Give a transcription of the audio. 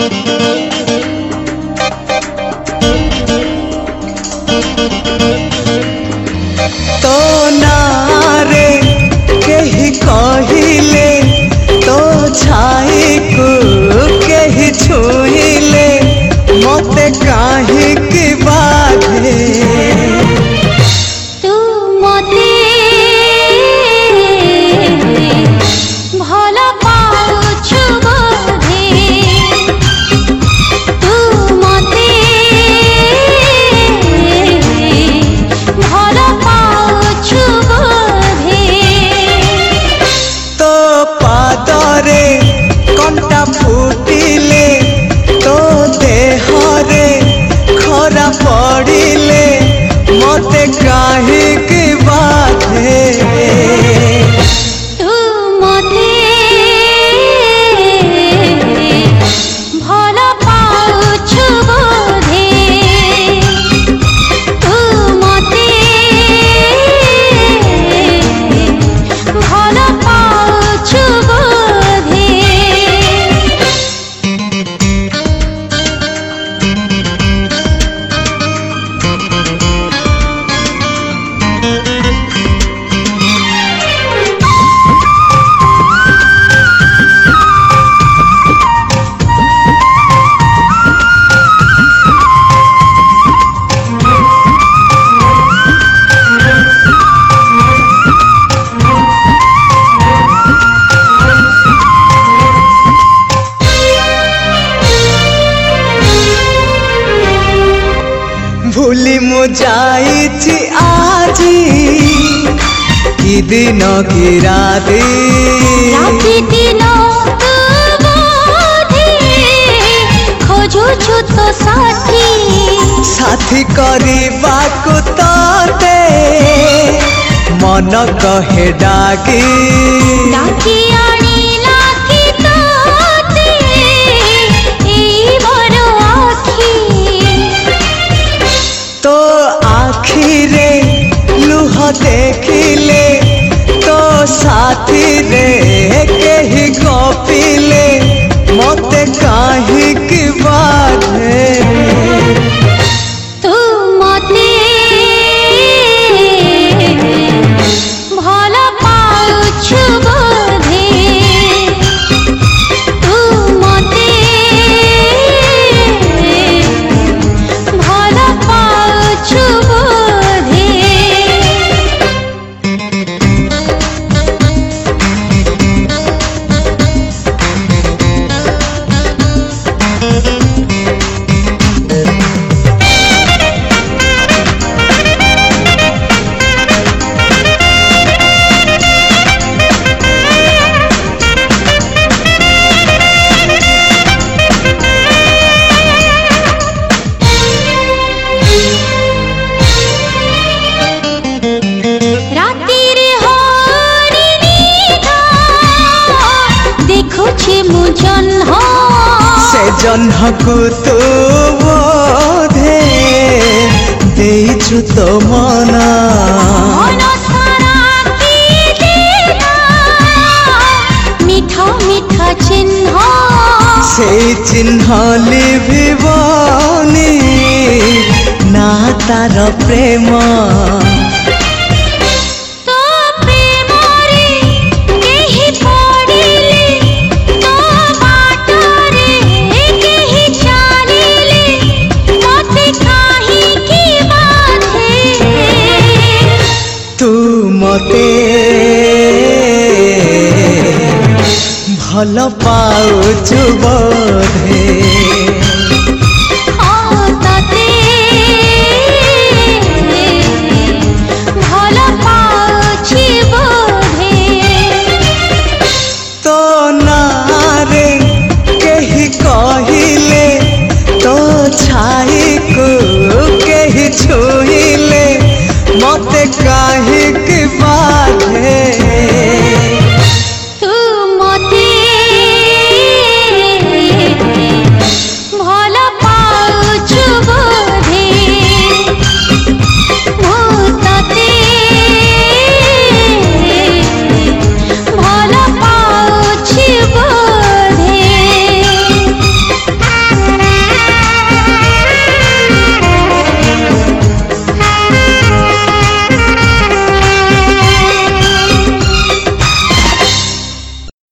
Gracias. মনটা ফুটিলে ଯାଇଚି ଆଜି କି ଦିନ କି ରାତି ଖୋଜୁଛୁ ତୋ ସାଥି ସାଥି କରିବାକୁ ତତେ ମନ କହେ ଡାକି ଡାକି ¡Gracias! মোজন হ সে জহ্নকু তু বোধে ଦେଇଛୁ ତ ମନ ମିଠା ମିଠା ଚିହ୍ନ ସେଇ ଚିହ୍ନ ଲିଭିବନି ନା ତାର ପ୍ରେମ ଭଲ ପାଉଛୁ ବୋଧେ